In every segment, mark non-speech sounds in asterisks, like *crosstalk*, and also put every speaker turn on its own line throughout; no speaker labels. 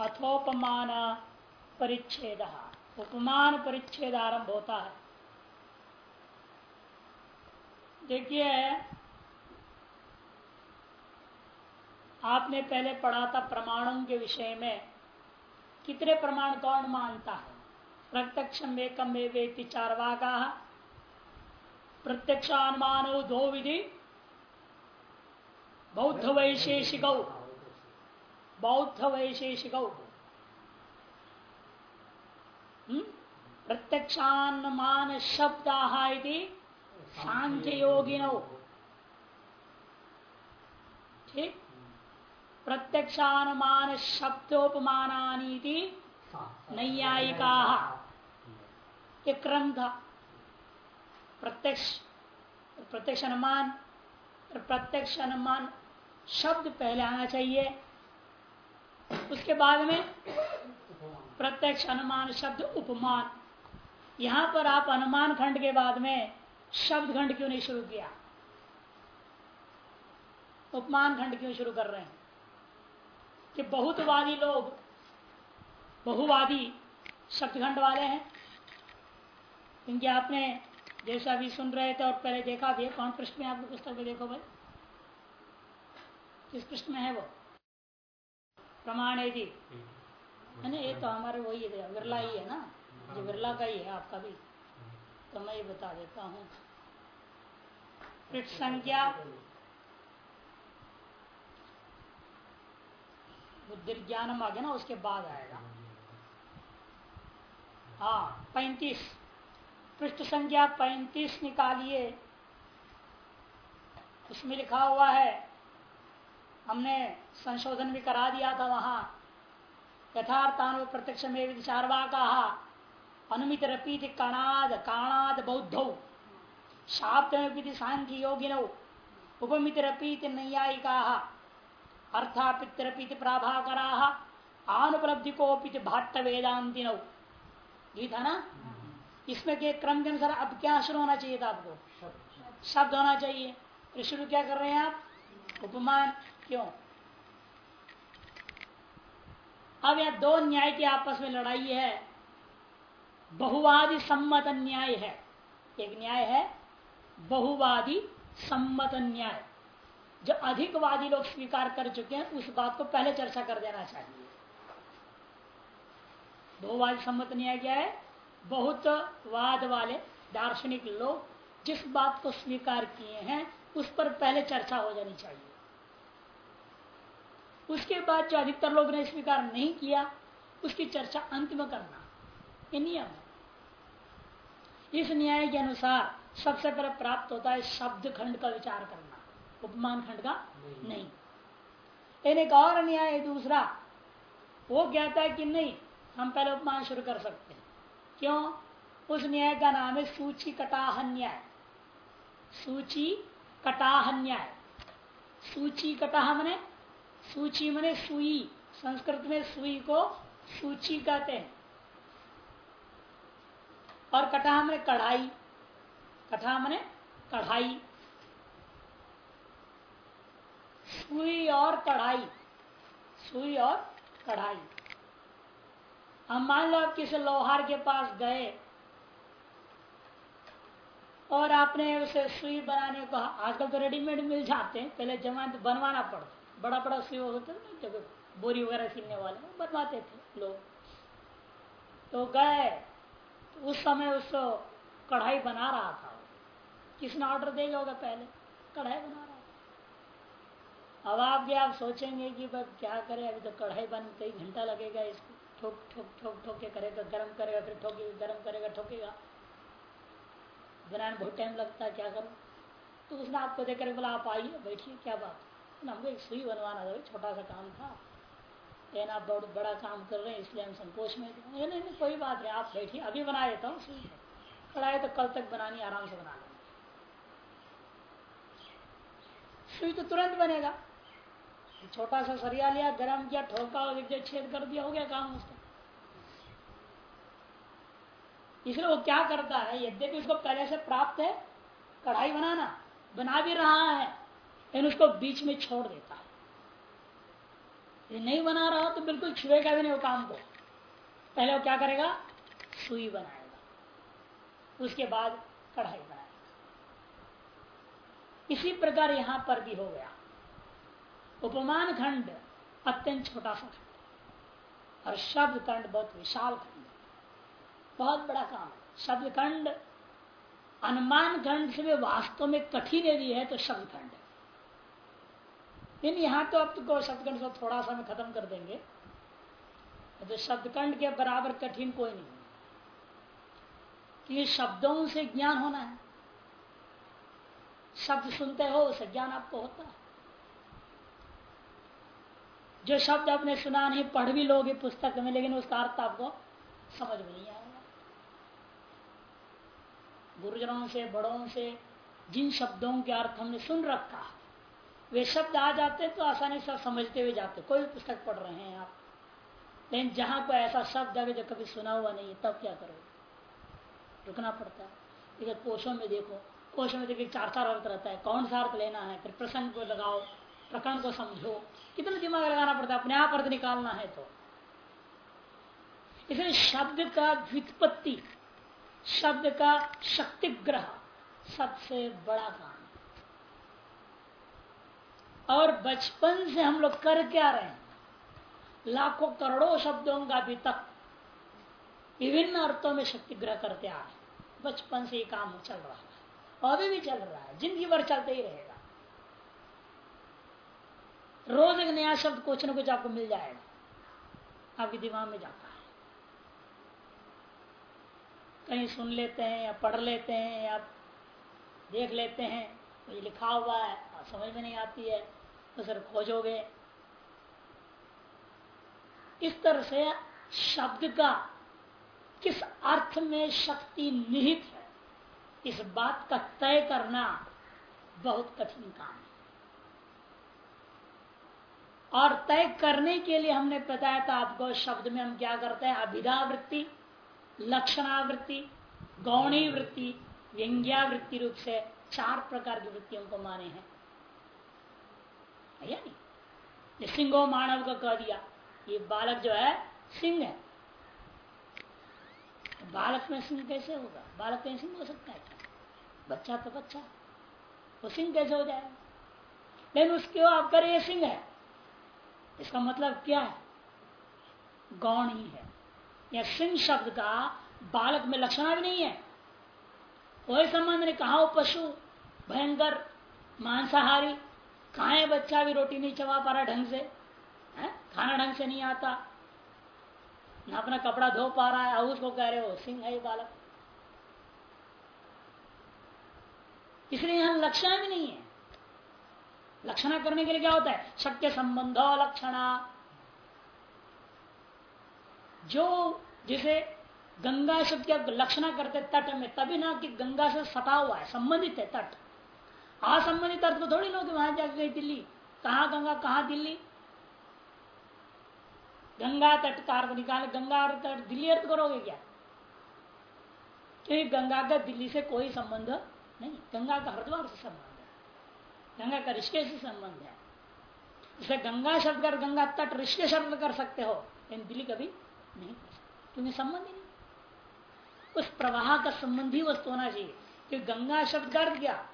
अथोपमान परिच्छेद। उपमान परिच्छेद आरंभ होता है। देखिए, आपने पहले पढ़ा था प्रमाणों के विषय में। कितने प्रमाण कौन मानता है? प्रत्यक्ष में कम एकम वेति चारवाका। प्रत्यक्षानुमान दो विधि। बौद्ध वैशेषिक। बौद्ध वैशेषिक प्रत्यक्षानुमान शब्द सांख्य योगिनो ठीक? प्रत्यक्षानुमान शब्दोपमानी नैयायिका। ये क्रम था प्रत्यक्ष प्रत्यक्ष अनुमान प्रत्यक्ष अनुमान शब्द पहले आना चाहिए। उसके बाद में प्रत्यक्ष अनुमान, शब्द उपमान। यहाँ पर आप अनुमान खंड के बाद में शब्द खंड क्यों नहीं शुरू किया? उपमान खंड क्यों शुरू कर रहे हैं? कि बहुतवादी लोग, बहुवादी शब्दखंड वाले हैं। क्योंकि आपने जैसा अभी सुन रहे थे और पहले देखा भी कौन पृष्ठ में आपको पुस्तक में देखो भाई? किस पृष्ठ में है वो? प्रमाण है जी है ना ये तो हमारे वही है विरला ही है ना। जो विरला का ही है आपका भी। तो मैं ये बता देता हूँ। पृष्ठ संख्या। बुद्धि ज्ञानम आ गया ना उसके बाद आएगा। हाँ पैंतीस। पृष्ठ संख्या पैंतीस निकालिए। उसमें लिखा हुआ है हमने संशोधन भी करा दिया था वहाँ। यथार्थान प्रत्यक्ष में विचारवा कहा अनुमित रपीत कणाद काणाद बौद्ध। शाब्द सांख्य योगिनो। उपमित रपीत नैयायिका अर्थापितरपित प्राभाकरा आनुपलब्धि को भाट्ट वेदांति ये था ना? इसमें के क्रम के अनुसार अब क्या शुरू होना चाहिए था आपको? शब्द। होना चाहिए। तो शुरू क्या कर रहे हैं आप? उपमान। क्यों? अब यह दो न्याय की आपस में लड़ाई है। बहुवादी सम्मत न्याय है। एक न्याय है, बहुवादी सम्मत न्याय। जो अधिकवादी लोग स्वीकार कर चुके हैं, उस बात को पहले चर्चा कर देना चाहिए। बहुवादी सम्मत न्याय क्या है? बहुत वाद वाले दार्शनिक लोग जिस बात को स्वीकार किए हैं, उस पर पहले चर्चा हो जानी चाहिए। उसके बाद जो अधिकतर लोग ने स्वीकार नहीं किया उसकी चर्चा अंत में करना। ये नियम है। इस न्याय के अनुसार सबसे पहले प्राप्त होता है शब्द खंड का विचार करना उपमान खंड का नहीं। एक और न्याय है दूसरा। वो कहता है कि नहीं हम पहले उपमान शुरू कर सकते हैं। क्यों? उस न्याय का नाम है सूची कटाह न्याय। सूची कटाह न्याय। सूची कटाह मने सूची मने सुई, संस्कृत में सुई को सूची कहते हैं। और कटाह मने कढ़ाई कटा मने कढ़ाई। सुई और कढ़ाई, सुई और कढ़ाई। हम मान लो आप किसी लोहार के पास गए और आपने उसे सुई बनाने को, आजकल तो रेडीमेड मिल जाते हैं, पहले जमाने तो बनवाना पड़ता बड़ा बड़ा सुई होता था जब बोरी वगैरह सिलने वाले बनवाते थे लोग। तो गए तो उस समय उसको कढ़ाई बना रहा था किसने ऑर्डर देगा होगा पहले? कढ़ाई बना रहा था। अब आप भी आप सोचेंगे कि बस क्या करें, अभी तो कढ़ाई बन, कई घंटा लगेगा इसको। ठोक ठोक ठोक ठोक के करेगा, गर्म करेगा, फिर ठोकेगा, गर्म करेगा, ठोकेगा। बनाने बहुत टाइम लगता है, क्या करूँ? तो उसने आपको देख कर बोला, आप आइए, बैठिए, क्या बात हमको एक सुई बनवाना था छोटा सा काम था। लेकिन आप बहुत बड़ा काम कर रहे हैं, इसलिए हम संकोच में नहीं नहीं कोई बात नहीं, आप बैठिए अभी बना देता हूँ सुई कढ़ाई तो कल तक बनानी, आराम से बना लेंगे। सुई तो तुरंत बनेगा। छोटा सा सरिया लिया, गर्म किया, ठोका, और छेद कर दिया, हो गया काम उसका। इसलिए वो क्या करता है, यद्यपि उसको पहले से प्राप्त है, कढ़ाई बनाना, बना भी रहा है। लेकिन उसको बीच में छोड़ देता है। यदि नहीं बना रहा तो बिल्कुल छुएगा भी नहीं वो काम को। पहले वो क्या करेगा? सुई बनाएगा। उसके बाद कढ़ाई बनाएगा। इसी प्रकार यहाँ पर भी हो गया। उपमान खंड अत्यंत छोटा सा खंड। और शब्द खंड बहुत विशाल खंड बहुत बड़ा काम है। शब्द खंड, अनुमान खंड से वास्तव में कठिन यदि है तो शब्द खंड है। लेकिन यहाँ तो अब तो शब्द खंड से थोड़ा सा में खत्म कर देंगे। तो शब्द खंड के बराबर कठिन कोई नहीं कि शब्दों से ज्ञान होना है। शब्द सुनते हो, उसे ज्ञान आपको होता है। जो शब्द आपने सुना नहीं, पढ़ भी लोगे पुस्तक में, लेकिन उसका अर्थ आपको समझ में नहीं आएगा। गुरुजनों से, बड़ों से, जिन शब्दों के अर्थ हमने सुन रखा वे शब्द आ जाते तो आसानी से समझते हुए जाते कोई पुस्तक पढ़ रहे हैं आप। लेकिन जहाँ कोई ऐसा शब्द है जो कभी सुना हुआ नहीं है, तब क्या करोगे? रुकना पड़ता है। लेकिन कोशों में देखो। कोशों में देखिए, चार चार अर्थ रहता है। कौन सा अर्थ लेना है? फिर प्रसंग को लगाओ, प्रकरण को समझो। कितना दिमाग लगाना पड़ता है? अपने आप अर्थ निकालना है तो। इसलिए शब्द का व्युत्पत्ति, शब्द का शक्ति ग्रह सबसे बड़ा काम और बचपन से हम लोग कर क्या रहे हैं? लाखों करोड़ों शब्दों का अभी तक विभिन्न अर्थों में शक्ति ग्रह करते आ रहे बचपन से ये काम चल रहा है। अभी भी चल रहा है। ज़िंदगी भर चलते ही रहेगा। रोज एक नया शब्द कुछ न कुछ आपको मिल जाएगा। आपके दिमाग में जाता है। कहीं सुन लेते हैं या पढ़ लेते हैं या देख लेते हैं कुछ लिखा हुआ है समझ में नहीं आती है। तो सर खोजोगे? इस तरह से शब्द का किस अर्थ में शक्ति निहित है, इस बात का तय करना बहुत कठिन काम है। और तय करने के लिए हमने बताया था आपको, शब्द में हम क्या करते हैं? अभिधावृत्ति, लक्षणावृत्ति गौणी वृत्ति व्यंग्यावृत्ति रूप से चार प्रकार की वृत्तियों को माने हैं। या नहीं। सिंगो मानव का कह दिया। ये बालक जो है, सिंह है। बालक में सिंह कैसे होगा? बालक में सिंह हो सकता है बच्चा तो बच्चा वो सिंह कैसे हो जाएगा? लेकिन उसके आप करे सिंह है। इसका मतलब क्या है? गौण ही है। या सिंह शब्द का बालक में लक्षण भी नहीं है। कोई संबंध नहीं। कहा वो पशु? भयंकर मांसाहारी। कहा बच्चा भी रोटी नहीं चबा पा रहा ढंग से, है? खाना ढंग से नहीं आता। ना अपना कपड़ा धो पा रहा है, उसको कह रहे हो, सिंह है बालक। इसलिए यहाँ लक्षण भी नहीं है। लक्षणा करने के लिए क्या होता है? शक्य संबंधो लक्षणा जो जिसे गंगा शब्द लक्षणा करते तट में, तभी ना कि गंगा से सटा हुआ है, संबंधित है तट। असंबंधित अर्थ को थोड़ी लोग वहाँ जाकर गई दिल्ली। कहा गंगा, कहा दिल्ली? गंगा तट का अर्थ निकाल, गंगा तट, दिल्ली अर्थ करोगे क्या? क्योंकि गंगा का दिल्ली से कोई संबंध नहीं। गंगा का हरिद्वार से संबंध है। गंगा का ऋषिकेश से संबंध है। इसे गंगा शब्द कर, गंगा तट ऋषिकेश शब्द कर सकते हो, लेकिन दिल्ली कभी नहीं कर सकते। क्योंकि संबंध ही नहीं। उस प्रवाह का संबंधी वस्तु होना चाहिए। कि गंगा शब्द का अर्थ क्या?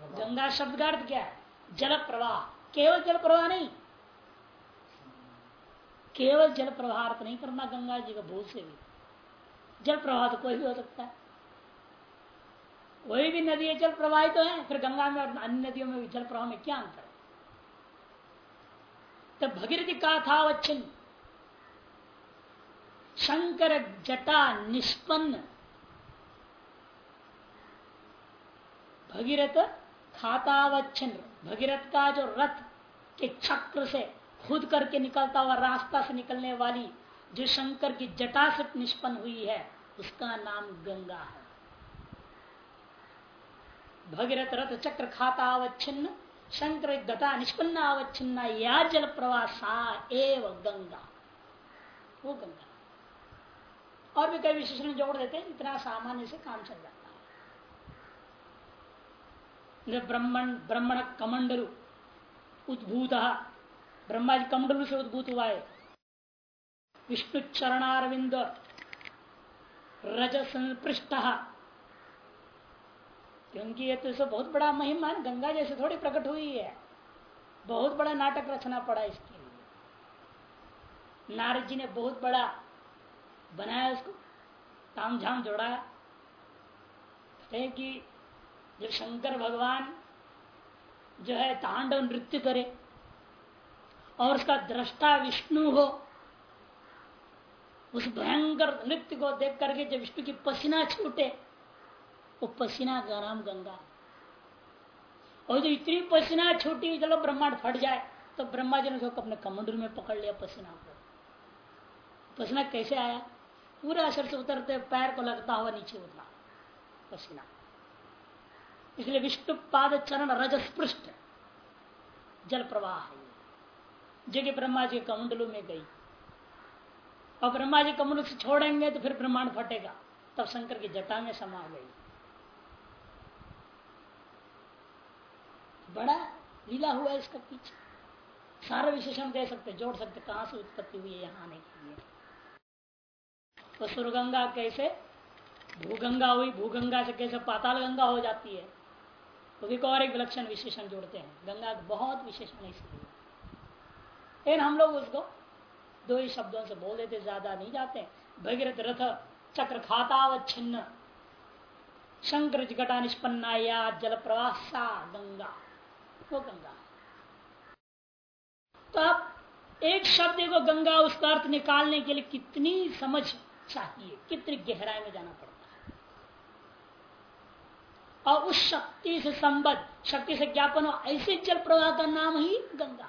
गंगा शब्द का अर्थ क्या है? जल प्रवाह केवल जल प्रवाह नहीं। केवल जल प्रवाह अर्थ नहीं करना गंगा जी का भूल से भी। जल प्रवाह तो कोई भी हो सकता है। कोई भी नदी जल प्रवाहित तो है। फिर गंगा में और अन्य नदियों में जल प्रवाह में क्या अंतर है? तो भगीरथी का था वच्छिन्न शंकर जटा निष्पन्न। भगीरथ खातावच्छिन्न भगीरथ का जो रथ के चक्र से खुद करके निकलता हुआ रास्ता से निकलने वाली जो शंकर की जटा से निष्पन्न हुई है, उसका नाम गंगा है। भगीरथ रथ चक्र खाता अवच्छिन्न शंकर गता निष्पन्न अवच्छिन्न या जल प्रवाह सा एव गंगा। वो गंगा। और भी कई विशेषण जोड़ देते हैं, इतना सामान्य से काम चल जाता ब्रह्मण ब्रह्मण कमंडलु उद्भूत ब्रह्मा जी कमंडल से उद्भूत हुआ है विष्णु चरणारविंद रज संपृष्ट क्योंकि ये तो बहुत बड़ा महिमा गंगा जैसे थोड़ी प्रकट हुई है बहुत बड़ा नाटक रचना पड़ा इसके लिए नारद जी ने बहुत बड़ा बनाया उसको ताम झाम जोड़ाया कि जब शंकर भगवान जो है तांडव नृत्य करे और उसका दृष्टा विष्णु हो, उस भयंकर नृत्य को देख करके जब विष्णु की पसीना छूटे, वो पसीना का नाम गंगा। और जो इतनी पसीना छूटी चलो ब्रह्मांड फट जाए तो ब्रह्मा जी ने उसको अपने कमंडल में पकड़ लिया पसीना को। पसीना कैसे आया? पूरा असर से उतरते पैर को लगता हुआ नीचे उतरा, पसीना। इसलिए विष्णु पाद चरण रजस्पृष्ट जल प्रवाह है जो कि ब्रह्मा जी कमंडलों में गई। और ब्रह्मा जी कमंडल से छोड़ेंगे तो फिर ब्रह्मांड फटेगा। तब शंकर की जटा में समा गई। बड़ा लीला हुआ है इसका पीछे। सारा विशेषण दे सकते, जोड़ सकते, कहाँ से उत्पत्ति हुई है, यहाँ आने के लिए। तो सुरगंगा कैसे? भूगंगा हुई, भूगंगा से कैसे पाताल गंगा हो जाती है। तो भी और एक विलक्षण विशेषण जोड़ते हैं। गंगा बहुत विशेषण है इसलिए लेकिन हम लोग उसको दो ही शब्दों से बोल देते, ज़्यादा नहीं जाते। भगीरथ रथ चक्र खातावच्छिन्न। शंकर घटा निष्पन्ना, या जल प्रवाह सा गंगा। वो गंगा। तो आप एक शब्द को गंगा, उसका अर्थ निकालने के लिए कितनी समझ चाहिए, कितनी गहराई में जाना पड़ता और उस शक्ति से संबद्ध, शक्ति से ज्ञापन हो, ऐसे जल प्रवाह का नाम ही गंगा।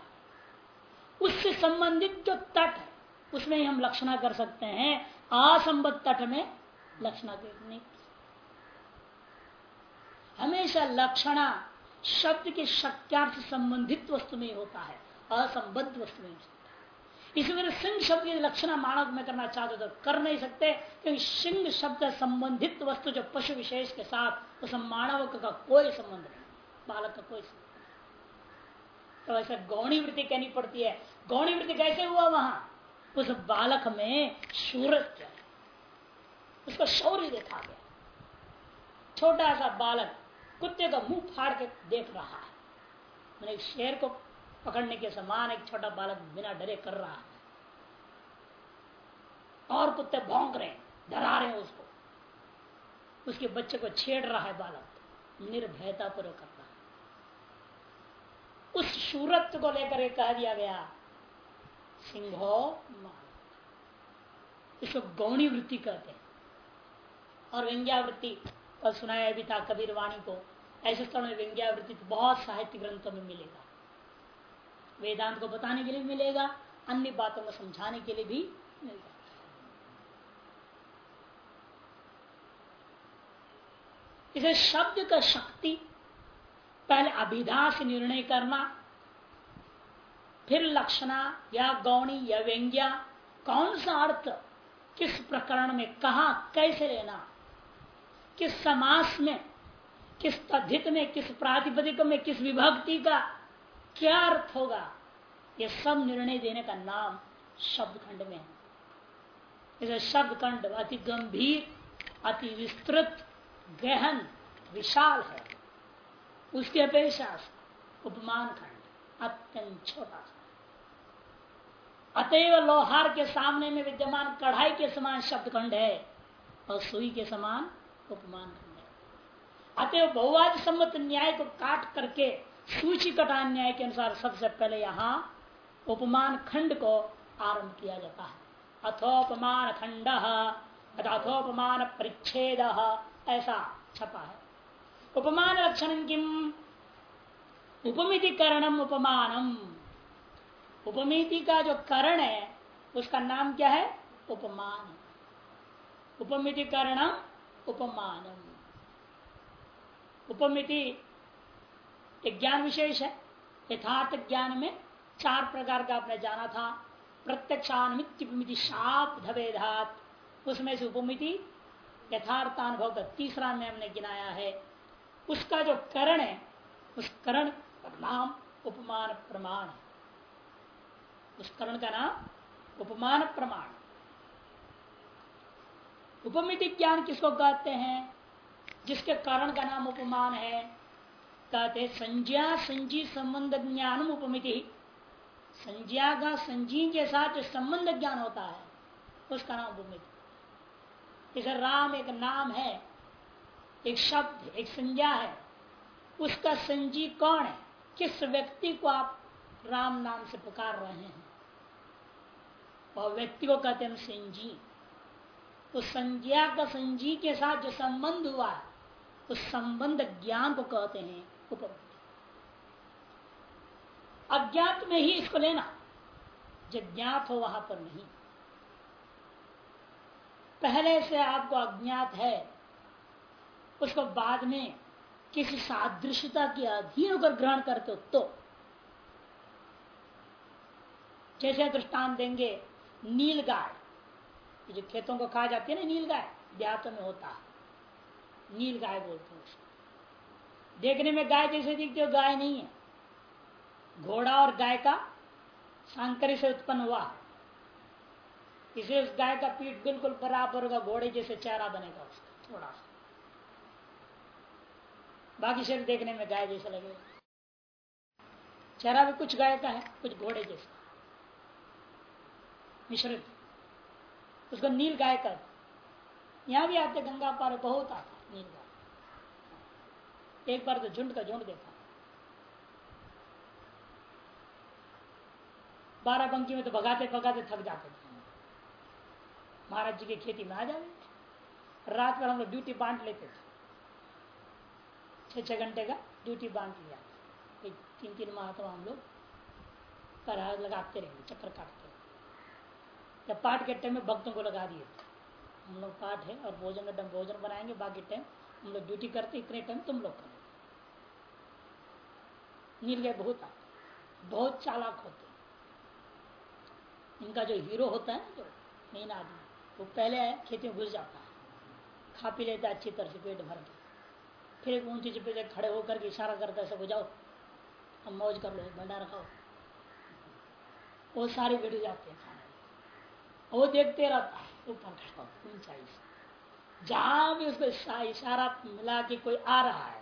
उससे संबंधित जो तट है, उसमें हम लक्षणा कर सकते हैं, असंबद्ध तट में लक्षणा नहीं हमेशा लक्षणा शब्द के शक्यार्थ संबंधित वस्तु में होता है, असंबद्ध वस्तु में इसी इसमें सिंह शब्द की लक्षण मानव में करना चाहते तो कर नहीं सकते, क्योंकि सिंह शब्द संबंधित वस्तु जो पशु विशेष के साथ उस मानव का कोई संबंध नहीं, बालक का कोई संबंध तो ऐसा गौणी वृत्ति कहनी पड़ती है। गौणी वृत्ति कैसे हुआ वहाँ? उस बालक में शूरत उसका शौर्य देखा गया। छोटा सा बालक कुत्ते का मुँह फाड़ के देख रहा है। मैंने एक शेर को पकड़ने के समान एक छोटा बालक बिना डरे कर रहा है। और कुत्ते भौंक रहे हैं, डरा रहे हैं उसको। उसके बच्चे को छेड़ रहा है बालक। निर्भयता पूर्वक कर रहा है। उस शूरत्व को लेकर कह दिया गया, सिंहो इसको गौणी वृत्ति कहते हैं। और व्यंग्यावृत्ति कल सुनाया भी था कबीर वाणी को, ऐसे स्थल में व्यंग्यावृत्ति तो बहुत साहित्य ग्रंथों में मिलेगा। वेदांत को बताने के लिए मिलेगा, अन्य बातों को समझाने के लिए भी मिलेगा। इसे शब्द का शक्ति, पहले अभिधा से निर्णय करना, फिर लक्षणा, या गौणी, या व्यंग्या, कौन सा अर्थ, किस प्रकरण में कहा, कैसे लेना, किस समास में, किस तद्धित में, किस प्रातिपदिक में, किस विभक्ति का क्या अर्थ होगा यह सब निर्णय देने का नाम शब्द खंड में है। इसे शब्द खंड अति गंभीर, अति विस्तृत गहन, विशाल है। उसके अपेक्षा उपमान खंड अत्यंत छोटा सा अतएव लोहार के सामने में विद्यमान कढ़ाई के समान शब्द खंड है और सुई के समान उपमान खंड है। अतएव बहुवाद सम्मत न्याय को काट करके सूची कटा न्याय के अनुसार सबसे पहले यहाँ उपमान खंड को आरंभ किया जाता है। अथोपमान खंड अथोपमान परिच्छेद ऐसा छपा है। उपमान लक्षण किम? उपमिति करणम उपमानम। उपमिति का जो करण है, उसका नाम क्या है? उपमान उपमिति करणम उपमानम। उपमिति एक ज्ञान विशेष है। यथार्थ ज्ञान में चार प्रकार का आपने जाना था। प्रत्यक्षानुमिति शाप धवेधात। उसमें से उपमिति यथार्थानुभव का तीसरा में हमने गिनाया है। उसका जो करण है, उस करण का नाम उपमान प्रमाण है। उस करण का नाम उपमान प्रमाण उपमिति ज्ञान किसको कहते हैं? जिसके कारण का नाम उपमान है। कहते संज्ञा संजी संबंध ज्ञान उपमिति। संज्ञा का संजी के साथ जो संबंध ज्ञान होता है, उसका नाम उपमिति। जैसे राम एक नाम है, एक शब्द, एक संज्ञा है, उसका संजी कौन है? किस व्यक्ति को आप राम नाम से पुकार रहे हैं? वह व्यक्ति को कहते हैं संजी। तो संज्ञा का संजी के साथ जो संबंध हुआ उस संबंध ज्ञान को कहते हैं उपमिति अज्ञात में ही इसको लेना जो ज्ञात हो वहाँ पर नहीं। पहले से आपको अज्ञात है, उसको बाद में किसी सादृश्यता के अधीन होकर ग्रहण करते हो तो। जैसे दृष्टान देंगे, नील गाय जो खेतों को खा जाती है ना, नील गाय, देहातों में होता है। नील गाय बोलते हैं उसको। देखने में गाय जैसे दिखती हो, गाय नहीं है। घोड़ा और गाय का सांकर से उत्पन्न हुआ इसे उस गाय का पीठ बिल्कुल बराबर होगा, घोड़े जैसे चेहरा बनेगा उसका, थोड़ा सा। बाकी शरीर देखने में गाय जैसा लगेगा। चेहरा भी कुछ गाय का है, कुछ घोड़े जैसा। मिश्रित। उसको नील गाय का यहाँ भी आते गंगा पार, बहुत आता नील गाय। एक बार तो झुंड का झुंड देखा। बारह बंकी में तो भगाते भगाते थक जाते थे। महाराज जी की खेती में आ जाए रात भर हम लोग ड्यूटी बांट लेते थे। छह छह घंटे का ड्यूटी बांट लिया। एक तीन तीन माह तो हम लोग पर लगाते रहेंगे, चक्कर काटते रहेंगे। जब पाठ के टाइम में भक्तों को लगा दिए हम लोग पाठ है और भोजन का टाइम भोजन बनाएँगे, बाकी टाइम हम लोग ड्यूटी करते, इतने टाइम तुम लोग करें। नील गए बहुत आते बहुत चालाक होते इनका जो हीरो होता है ना जो, मेन आदमी। वो पहले खेती में घुस जाता है। खा पी लेता है, अच्छी तरह से पेट भर के। फिर एक ऊँची चिपे से खड़े होकर के इशारा करता है, सब जाओ, अब मौज कर लो भंडारा खाओ। वो सारे भिड़ जाते हैं खाने वो देखते रहता है, ऊपर खड़ा ऊंचाई से जहाँ भी उसको इशारा मिला कि कोई आ रहा है,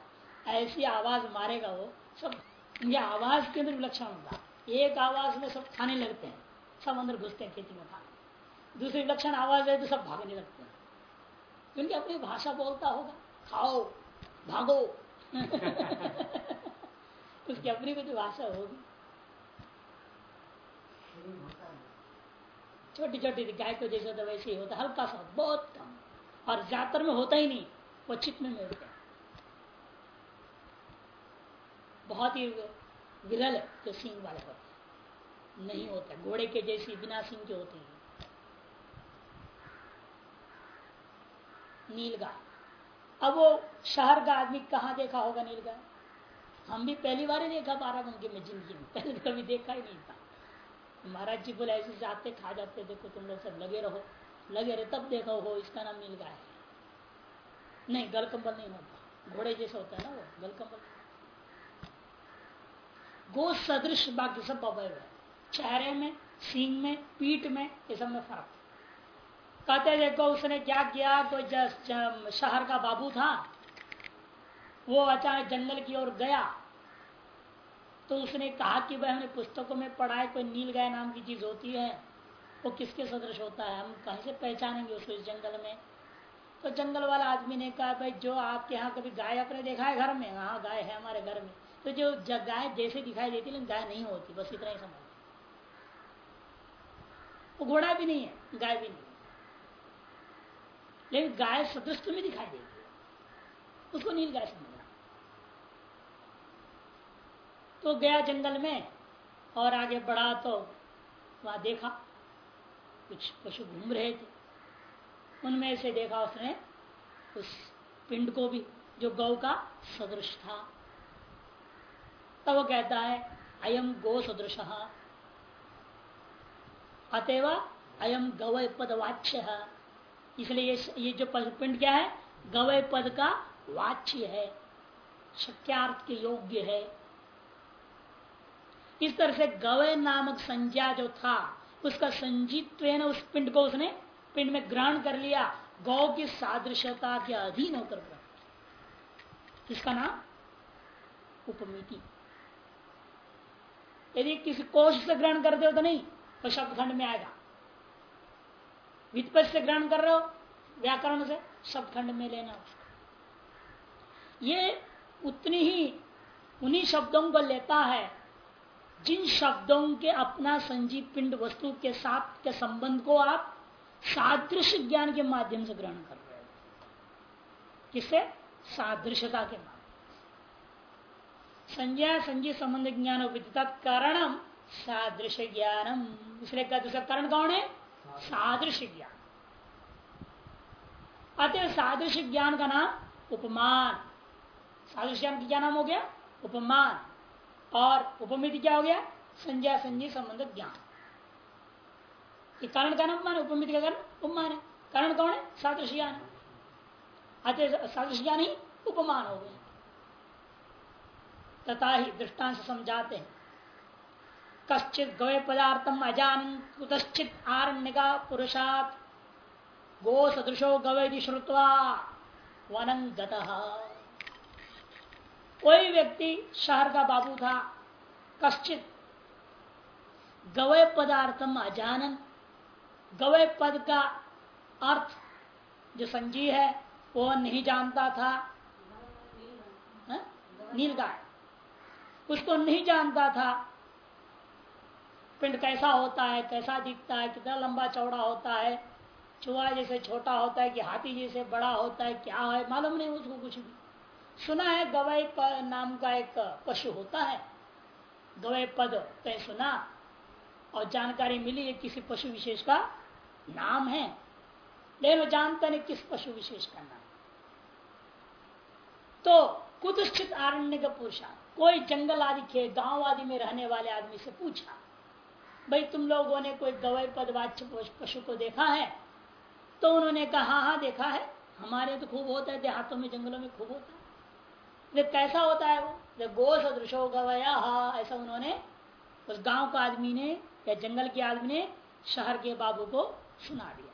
ऐसी आवाज़ मारेगा वो, सब, ये आवाज़ के अंदर विलक्षण होता एक आवाज़ में सब खाने लगते हैं, सब अंदर घुसते हैं खेती में खाने दूसरी लक्षण आवाज़ है तो सब भागने लगते हैं। क्योंकि अपनी भाषा बोलता होगा, खाओ, भागो। *laughs* उसकी अपनी कुछ भाषा होगी। छोटी छोटी गाय को जैसे तो वैसे ही होता हल्का सा, बहुत कम। और ज़्यादातर में होता ही नहीं, वो चित्त में मिलते बहुत ही विरल है जो सिंह वाले होते नहीं होता, घोड़े के जैसी बिना सिंह के होते हैं। नील गाय अब वो शहर का आदमी कहाँ देखा होगा नील गाय हम भी पहली बार ही देखा बाराबंकी में ज़िंदगी में। पहले कभी देखा ही नहीं था। महाराज जी बोले, ऐसे जाते, खा जाते, देखो तुम लोग सब लगे रहो। लगे रहे, तब देखो हो इसका नाम नील गाय है। नहीं, गलकंबल नहीं होता। घोड़े जैसा होता है ना वो, गलकंबल। गो सदृश बाकी सब अवय चेहरे में, सींग में, पीठ में, ये सब में फ़र्क कहते देखो उसने क्या किया कोई शहर का बाबू था, वो अचानक जंगल की ओर गया। तो उसने कहा कि भाई हमने पुस्तकों में पढ़ा है कोई नील गाय नाम की चीज़ होती है, वो किसके सदृश होता है, हम कहीं से पहचानेंगे उसको इस जंगल में। तो जंगल वाला आदमी ने कहा, भाई, जो आपके यहाँ कभी गाय अपने देखा है घर में? हाँ गाय है हमारे घर में। तो जो गाय जैसे दिखाई देती, लेकिन गाय नहीं होती, बस इतना ही समझ वो घोड़ा भी नहीं है, गाय भी नहीं। लेकिन गाय सदृश तुम्हें दिखाई देती उसको नील गाय समझना तो गया जंगल में और आगे बढ़ा तो वहाँ देखा, कुछ पशु घूम रहे थे। उनमें से देखा उसने उस पिंड को भी, जो गौ का सदृश था। तब तो वो कहता है अयम गो सदृश। अतएव अयम गवय पदवाच्य। इसलिए ये, जो पिंड क्या है गवय पद का वाच्य है शक्यार्थ के योग्य है। इस तरह से गवय नामक संज्ञा जो था उसका संजीत्व उस पिंड को उसने पिंड में ग्रहण कर लिया गौ की सादृश्यता के अधीन होकर ग्रहण इसका नाम? उपमिति। यदि किसी कोष से ग्रहण करते हो तो नहीं तो शब्द खंड में आएगा। वित्पत्ति से ग्रहण कर रहे हो, व्याकरण से शब्द खंड में लेना उसको। ये उतनी ही उन्हीं शब्दों को लेता है, जिन शब्दों के अपना संजीव पिंड वस्तु के साथ के संबंध को आप सादृश ज्ञान के माध्यम से ग्रहण कर रहे हो। किससे? सादृश्यता के माध्यम संज्ञा संजय संबंध, ज्ञान विदिता कारणम सादृश ज्ञानम। इसलिए कहते कारण कौन है? सादृश्य ज्ञान अतः सादृश्य ज्ञान का नाम उपमान। सादृश्य ज्ञान क्या नाम हो गया? उपमान। और उपमिति क्या हो गया? संज्ञा संजय संबंध ज्ञान। कारण का नाम उपमान उपमिति का कारण उपमान है। कारण कौन है? सादृश ज्ञान अतः सादृश्य ज्ञान ही उपमान हो गया। तथा ही दृष्टांत समझाते हैं। कश्चित गवे पदार्थम अजान कुतश्चित आरण्य का पुरुषात। गो सदृशो गवे श्रुवा वनम कोई व्यक्ति शहर का बाबू था, कश्चित गवय पदार्थम अजानन गवय पद का अर्थ जो संजी है, वो नहीं जानता था। नीलगाय। उसको नहीं जानता था। पिंड कैसा होता है, कैसा दिखता है, कितना लंबा चौड़ा होता है, चुहा जैसे छोटा होता है कि हाथी जैसे बड़ा होता है, क्या है, मालूम नहीं उसको कुछ भी। सुना है गवय नाम का एक पशु होता है गवय पद कहीं सुना, और जानकारी मिली है किसी पशु विशेष का नाम है। लेकिन वो जानता नहीं किस पशु विशेष का नाम। तो कुदस्थित आरण्य का पुरुषा कोई जंगल आदि के गाँव आदि में रहने वाले आदमी से पूछा भाई, तुम लोगों ने कोई गवय पदवाच्य पशु को देखा है? तो उन्होंने कहा हाँ हाँ देखा है। हमारे तो खूब होता है, देहातों में, जंगलों में खूब होता है। कैसा होता है वो? गो सदृशो गवया ऐसा उन्होंने उस गाँव का आदमी ने या जंगल के आदमी ने शहर के बाबू को सुना दिया।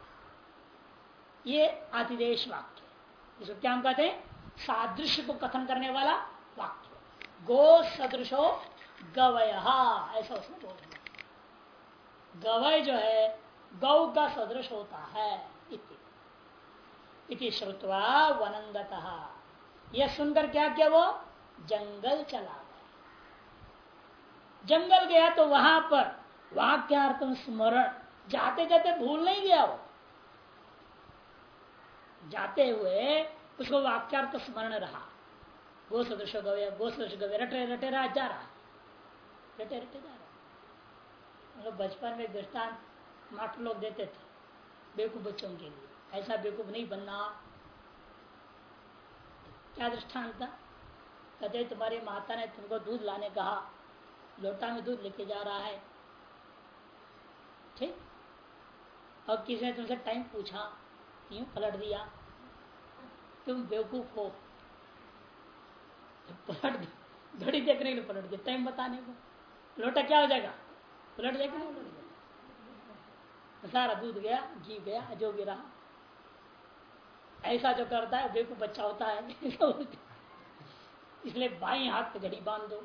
ये आतिदेश वाक्य इसको क्या हम कहते हैं? सादृश्य को कथन करने वाला वाक्य गो सदृशो गवय ऐसा उसने बोल। दिया गवय जो है गौ का सदृश होता है इति, श्रुतवा वनंगत यह सुनकर क्या किया वो जंगल चला गया जंगल गया तो वहाँ पर वाक्यार्थ स्मरण जाते जाते भूल नहीं गया वो जाते हुए उसको वाक्यार्थ स्मरण रहा गो सदृश गवे गो सदृश गवे रटे रटे रहा जा रहा रटे रटे जा रहा मतलब बचपन में दृष्टांत मास्टर लोग देते थे, बेवकूफ़ बच्चों के लिए। ऐसा बेवकूफ़ नहीं बनना। क्या दृष्टांत था? कहते तुम्हारी माता ने तुमको दूध लाने कहा, लोटा में दूध लेके जा रहा है। ठीक? और किसी ने तुमसे टाइम पूछा यूँ पलट दिया? तुम बेवकूफ़ हो। पलट घड़ी देखने के लिए पलट दिया। टाइम बताने को। लोटा क्या हो जाएगा? पलट जाएगा नहीं पलट जाएगा सारा दूध गया, घी गया, जो भी रहा। ऐसा जो करता है बेकू बच्चा होता है। इसलिए बाई हाथ पे घड़ी बाँध दो,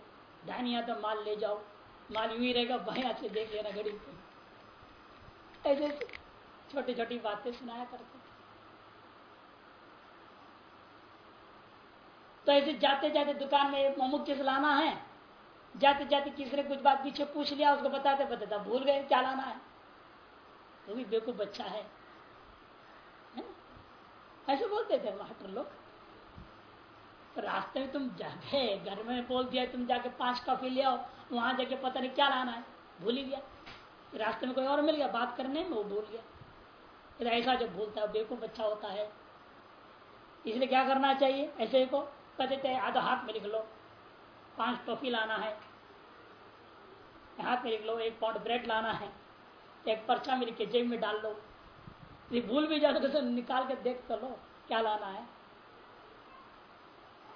दाहिनी हाथ में माल ले जाओ। माल यू ही रहेगा बाई हाथ से देख लेना घड़ी ऐसे छोटी छोटी बातें सुनाया करते तो ऐसे जाते जाते दुकान में मोमुख किस लाना है। जाते जाते किसी ने कुछ बात पीछे पूछ लिया उसको बताते बताता भूल गए क्या लाना है? वो भी बेकूफ बच्चा है, है? ऐसे बोलते थे मास्टर लोग। तो रास्ते में तुम जाके घर में बोल दिया तुम जाके पाँच कॉफ़ी ले आओ वहाँ जाके पता नहीं क्या लाना है। भूल ही गया। रास्ते में कोई और मिल गया बात करने में वो भूल गया। ऐसा जो भूलता है बेकूफ बच्चा होता है। इसलिए क्या करना चाहिए? ऐसे को कहते थे आधा हाथ में लिख लो। पाँच टॉफी लाना है। हाथ में लिख लो, एक पाउंड ब्रेड लाना है। एक पर्चा में लिख के जेब में डाल लो। ये भूल भी जाओ तो निकाल के देख तो लो, क्या लाना है।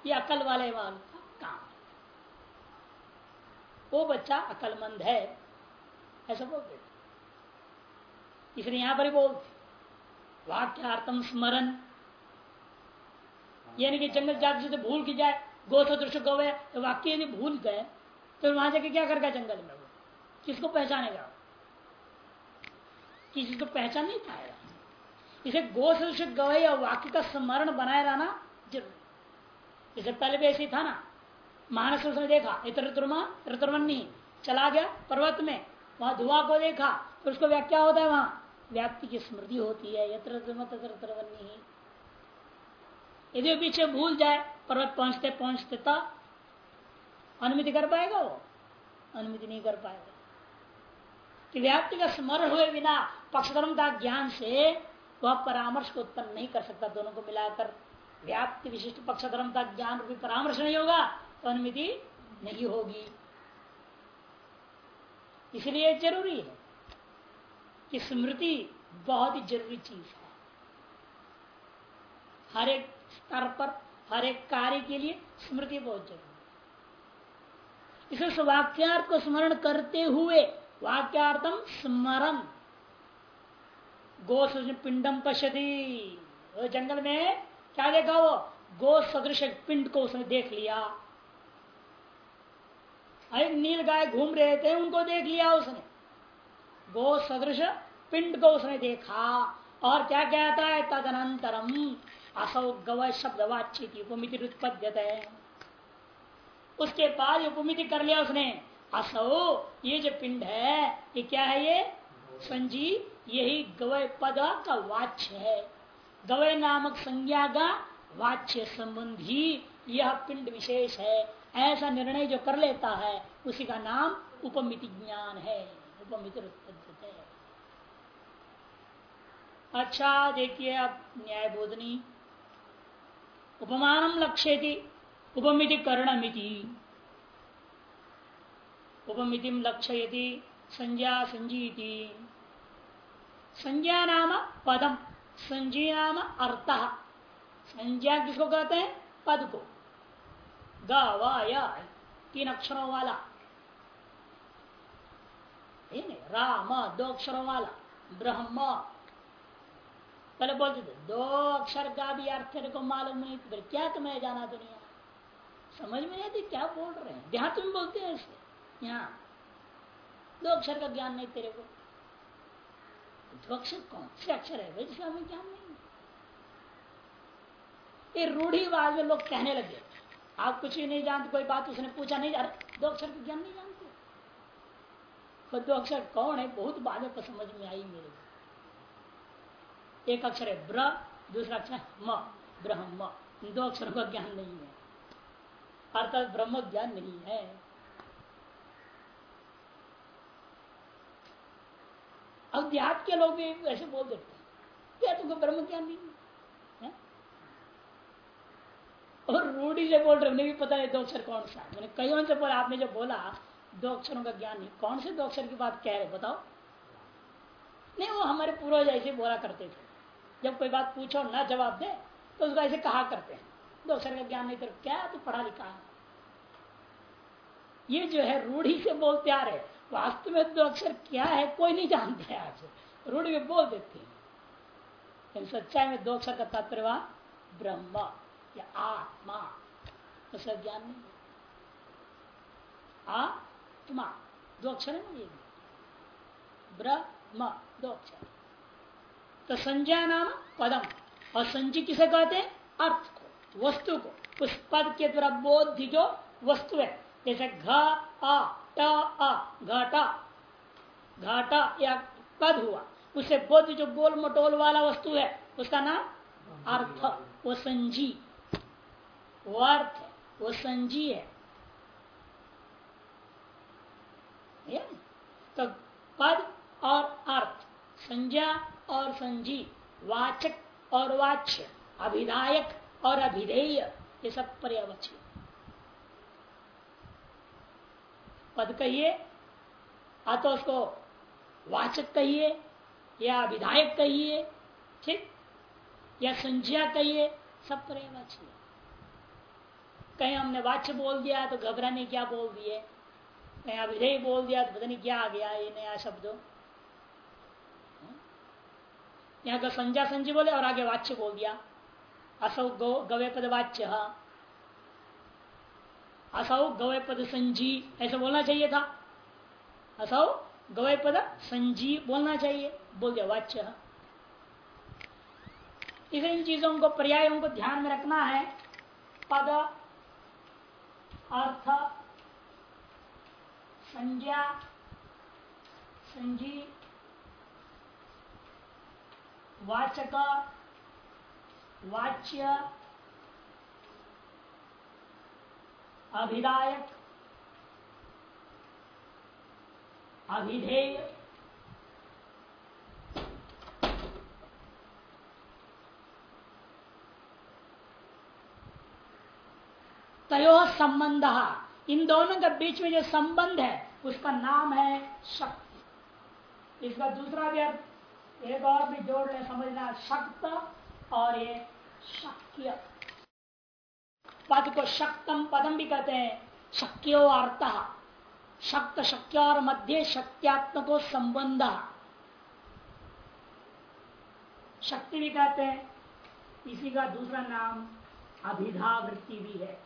ये अकल वाले वाल का काम वो बच्चा अकलमंद है, ऐसा बोलते इसलिए यहाँ पर ही बोलते वाक्यार्थम स्मरण। यानी कि जंगल जाति से भूल की जाए गो दृश्य गवे तो वाक्य यदि भूल गए तो वहाँ जाके क्या करेगा जंगल में? किसको पहचानेगा? किसी को पहचान नहीं पाएगा। इसे गो सदृश गवे या वाक्य का स्मरण बनाए रहना ज़रूरी इसे पहले भी ऐसे ही था ना? मानस उसने देखा, इतर ऋतुर्मन चला गया पर्वत में, वहाँ धुआँ को देखा तो उसको व्याख्या होता है वहाँ? व्याप्ति की स्मृति होती है, यत्र यदि पीछे भूल जाए, पर्वत पहुँचते पहुँचते तो अनुमति कर पाएगा वो? अनुमति नहीं कर पाएगा। कि व्याप्ति का स्मरण हुए बिना पक्षधर्म का ज्ञान से वह परामर्श को उत्पन्न नहीं कर सकता, दोनों को मिलाकर। व्याप्ति विशिष्ट पक्ष धर्म का ज्ञान भी परामर्श नहीं होगा तो अनुमति नहीं होगी। इसलिए ज़रूरी है कि स्मृति बहुत ही ज़रूरी चीज़ है। हर एक स्तर पर, हर एक कार्य के लिए स्मृति बहुत ज़रूरी है। इसे वाक्यार्थ को स्मरण करते हुए वाक्यार्थम स्मरण गो पिंडम पश्यति। जंगल में क्या देखा वो? गो सदृश पिंड को उसने देख लिया। एक नील गाय घूम रहे थे, उनको देख लिया उसने। गो सदृश पिंड को उसने देखा। और क्या कहता है तदनंतरम असौ गव शब्द वाचित उपमिति उत्पद्यत उसके बाद उपमिति कर लिया उसने। असौ, ये जो पिंड है, ये क्या है ये? संजी यही गवय पद का वाच्य है। गवय नामक संज्ञा का वाच्य संबंधी यह पिंड विशेष है। ऐसा निर्णय जो कर लेता है, उसी का नाम उपमिति ज्ञान है, उपमिति अच्छा देखिए अब न्याय बोधनी। उपमानम लक्ष्य उपमिति करणमिति। उपमिति लक्ष्य संज्ञा संजीति। संज्ञा नाम पदम संजी नाम अर्थ। संज्ञा किसको कहते हैं? पद को ग, व तीन अक्षरों वाला। राम दो अक्षरों वाला। ब्रह्म। पहले बोलते थे दो अक्षर का भी अर्थ को मालूम नहीं, फिर क्या तुम्हें जाना दुनिया? समझ में नहीं आती, क्या बोल रहे हैं? देहात में बोलते हैं ऐसे यहाँ। दो अक्षर का ज्ञान नहीं तेरे को। दो अक्षर कौन से अक्षर है? जिसका हमें ज्ञान नहीं ये रूढ़ीवाद में लोग कहने लगे। आप कुछ ही नहीं जानते, कोई बात उसने पूछा नहीं, अरे, दो अक्षर का ज्ञान नहीं जानते। दो अक्षर कौन है? बहुत बाद में समझ में आई मेरे एक अक्षर है ब्र, दूसरा अक्षर म, ब्रह्म। दो अक्षरों का ज्ञान नहीं है। अर्थात ब्रह्म ज्ञान नहीं है। अब देहात के लोग भी ऐसे बोल देते हैं। क्या तुमको ब्रह्म ज्ञान नहीं है। और रूढ़ी से बोल रहे भी पता है दो अक्षर कौन सा मैंने कई से बोला आपने जब बोला, दो अक्षरों का ज्ञान नहीं। कौन से दो अक्षर की बात कह रहे बताओ। नहीं, वो हमारे पूर्वज ऐसे बोला करते थे। जब कोई बात पूछो ना जवाब दे तो उसको ऐसे कहा करते हैं। दो अक्षर का ज्ञान नहीं तो क्या तो पढ़ा लिखा है। ये जो है, रूढ़ी से बोलते आ रहे वास्तव में दो अक्षर क्या है, कोई नहीं जानते आज। रूढ़ी में बोल देते हैं। सच्चाई में दो अक्षर का तात्पर्य ब्रह्म या आत्मा। उसका ज्ञान नहीं आत्मा, दो अक्षर है ना ये? ब्रह्म, दो अक्षर। तो संज्ञा नाम पदम। और संजय किसे कहते हैं? अर्थ को, वस्तु को। उस पद के द्वारा बोध जो वस्तु है, जैसे घ आ घटा, घाटा या पद हुआ। उसे बोध जो गोल मटोल वाला वस्तु है, उसका नाम अर्थ, वो संजी। वो अर्थ है वो संजी है। तो पद और अर्थ, संज्ञा और संजी, वाचक और वाच्य, अभिधायक और अभिधेय, ये सब पर्यावचन पद कहिए तो उसको वाचक कहिए या विधायक कहिए, ठीक? या संज्ञा कहिए, सब पर्यावाची कहीं हमने वाच्य बोल दिया तो घबराने क्या बोल दिए? कहीं विधेय बोल दिया तो पता नहीं क्या आ गया, ये नया शब्द। यहाँ का संज्ञा संजय बोले और आगे वाच्य बोल दिया। असौ गौ गवे पद वाच्य। असौ गवे पद संजी, ऐसे बोलना चाहिए था। असौ गवे पद संजी बोलना चाहिए। बोल दिया वाच्य। इस इन चीज़ों को, पर्यायों को ध्यान में रखना है। पद, अर्थ, संज्ञा, संजी, वाचक, वाच्य अभिदायक अभिधेय। तयो संबंध, इन दोनों के बीच में जो संबंध है, उसका नाम है शक्ति। इसका दूसरा भी अर्थ एक और भी जोड़ ले, समझना, शक्त और ये शक्य पद को शक्तम पदम भी कहते हैं। शक्यो अर्थ शक्त शक्य और मध्य शक्त्यात्मको संबंध। शक्ति भी कहते हैं। इसी का दूसरा नाम अभिधावृत्ति भी है।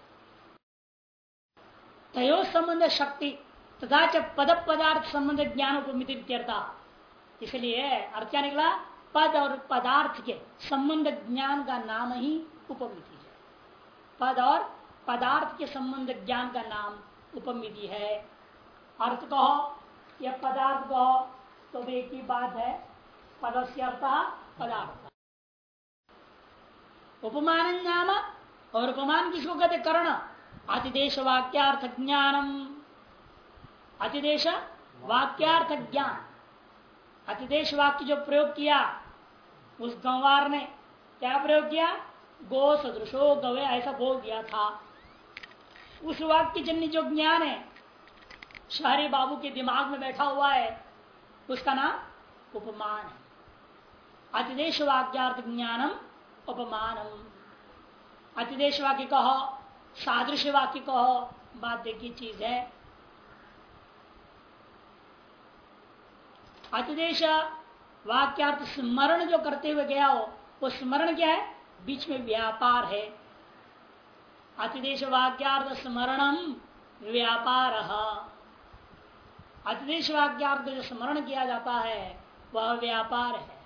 तयो संबंध शक्ति तथा च पद पदार्थ संबंध ज्ञान उपमिता इसलिए अर्थ क्या निकला? पद और पदार्थ के संबंध ज्ञान का नाम ही उपमिति। पद और पदार्थ के संबंध ज्ञान का नाम उपमिति है। अर्थ कहो, या पदार्थ कहो तो भी एक ही बात है पद से अर्थ पदार्थ। उपमान नाम और उपमान किसको कहते कर्ण। अतिदेश वाक्यार्थ ज्ञानम। अतिदेश वाक्यार्थ ज्ञान। अतिदेश वाक्य जो प्रयोग किया, उस गंवार ने क्या प्रयोग किया? गो सदृशो गवे, ऐसा बोल दिया था। उस वाक्य जन्य जो ज्ञान है शहरी बाबू के दिमाग में बैठा हुआ है, उसका नाम उपमान है। अतिदेश वाक्यार्थ ज्ञानम उपमानम। अतिदेश वाक्य कहो, सादृश्य वाक्य कहो, बात देखी चीज़ है। अतिदेश वाक्यार्थ स्मरण जो करते हुए गया हो, वो स्मरण क्या है? बीच में व्यापार है। अतिदेश वाक्यार्थ स्मरणम व्यापार। अतिदेश वाक्यार्थ जो स्मरण किया जाता है, वह व्यापार है।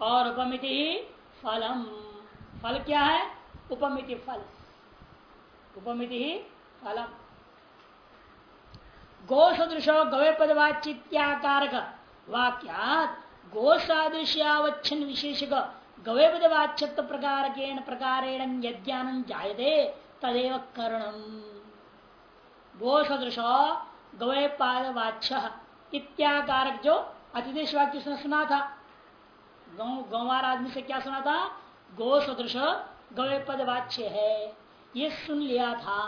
और उपमिति ही फलम। फल क्या है? उपमिति फल। उपमिति फलम। गो सदृशो गवे पदवाचित्याकारक वाक्यात गो सादृश्यावच्छन विशेष गवे पदवाच्यत्व प्रकार प्रकारेण यज्ञान जायते, तदेव करणम। गो सदृशो पादवाच्य इत्याकारक जो अतिदेश वाक्य उसने सुना था गौवार आदमी से क्या सुना था गो सदृश गवे पदवाच्य है ये सुन लिया था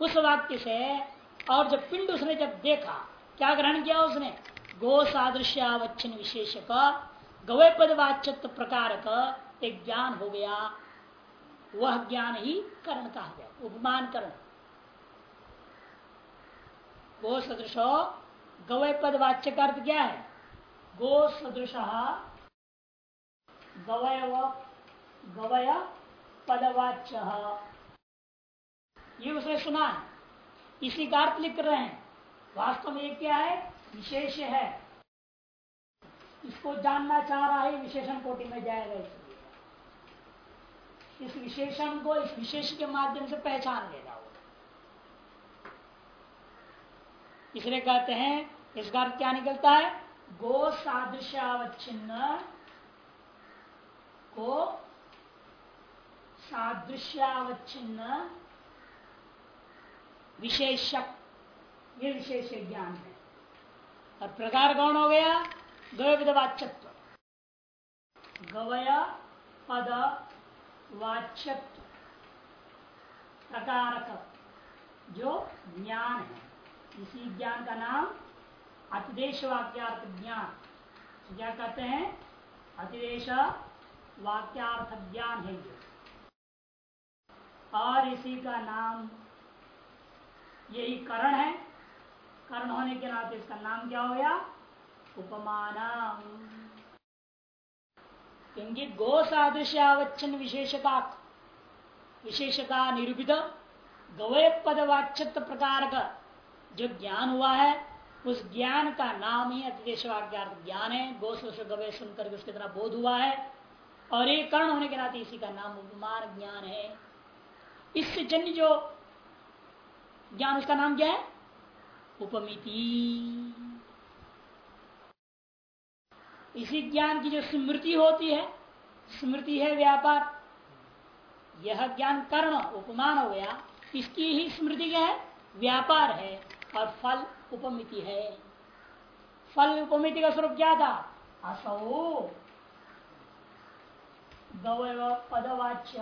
उस वाक्य से, और जब पिंड उसने जब देखा, क्या ग्रहण किया उसने? गो सादृश्यावच्छन विशेष का गवय पदवाच्यत्व प्रकार का एक ज्ञान हो गया। वह ज्ञान ही करण कहा गया, उपमान करण। गो सदृश गवय पद वाच्य का अर्थ क्या है? गो सदृश गवय गवय पदवाच्य। ये उसने सुना इसी का अर्थ लिख रहे हैं। वास्तव में ये क्या है? विशेष है। इसको जानना चाह रहा है, विशेषण कोटि में जाएगा इसलिए इस विशेषण को, इस विशेष के माध्यम से पहचान लेगा वो इसलिए कहते हैं इसका अर्थ क्या निकलता है? गो सादृश्यावच्छिन्न को सादृश्यावच्छिन्न, विशेषक, ये विशेष ज्ञान है। और प्रकार कौन हो गया? गवय विधवाच्यत्व गवय पद वाच्यत्व। प्रकारक जो ज्ञान है। इसी ज्ञान का नाम अतिदेश वाक्यार्थ ज्ञान क्या कहते हैं? अतिदेश वाक्यार्थ ज्ञान है ये। और इसी का नाम, यही करण है। कर्ण होने के नाते इसका नाम क्या हो गया? उपमान क्योंकि गो सादृश्यावच्छन विशेषता। विशेषता निरूपित गवय पदवाच्यत्व प्रकार का जो ज्ञान हुआ है, उस ज्ञान का नाम ही अतिदेश ज्ञान है। गो गवय सुनकर उसके तरह बोध हुआ है। और एक कर्ण होने के नाते इसी का नाम उपमान ज्ञान है। इससे जन्य जो ज्ञान, उसका नाम क्या है? उपमिति। इसी ज्ञान की जो स्मृति होती है, स्मृति है व्यापार, यह ज्ञान कर्ण, उपमान हो गया, इसकी ही स्मृति क्या है? व्यापार है और फल उपमिति है। फल उपमिति का स्वरूप क्या था? असो। गवय पदवाच्य।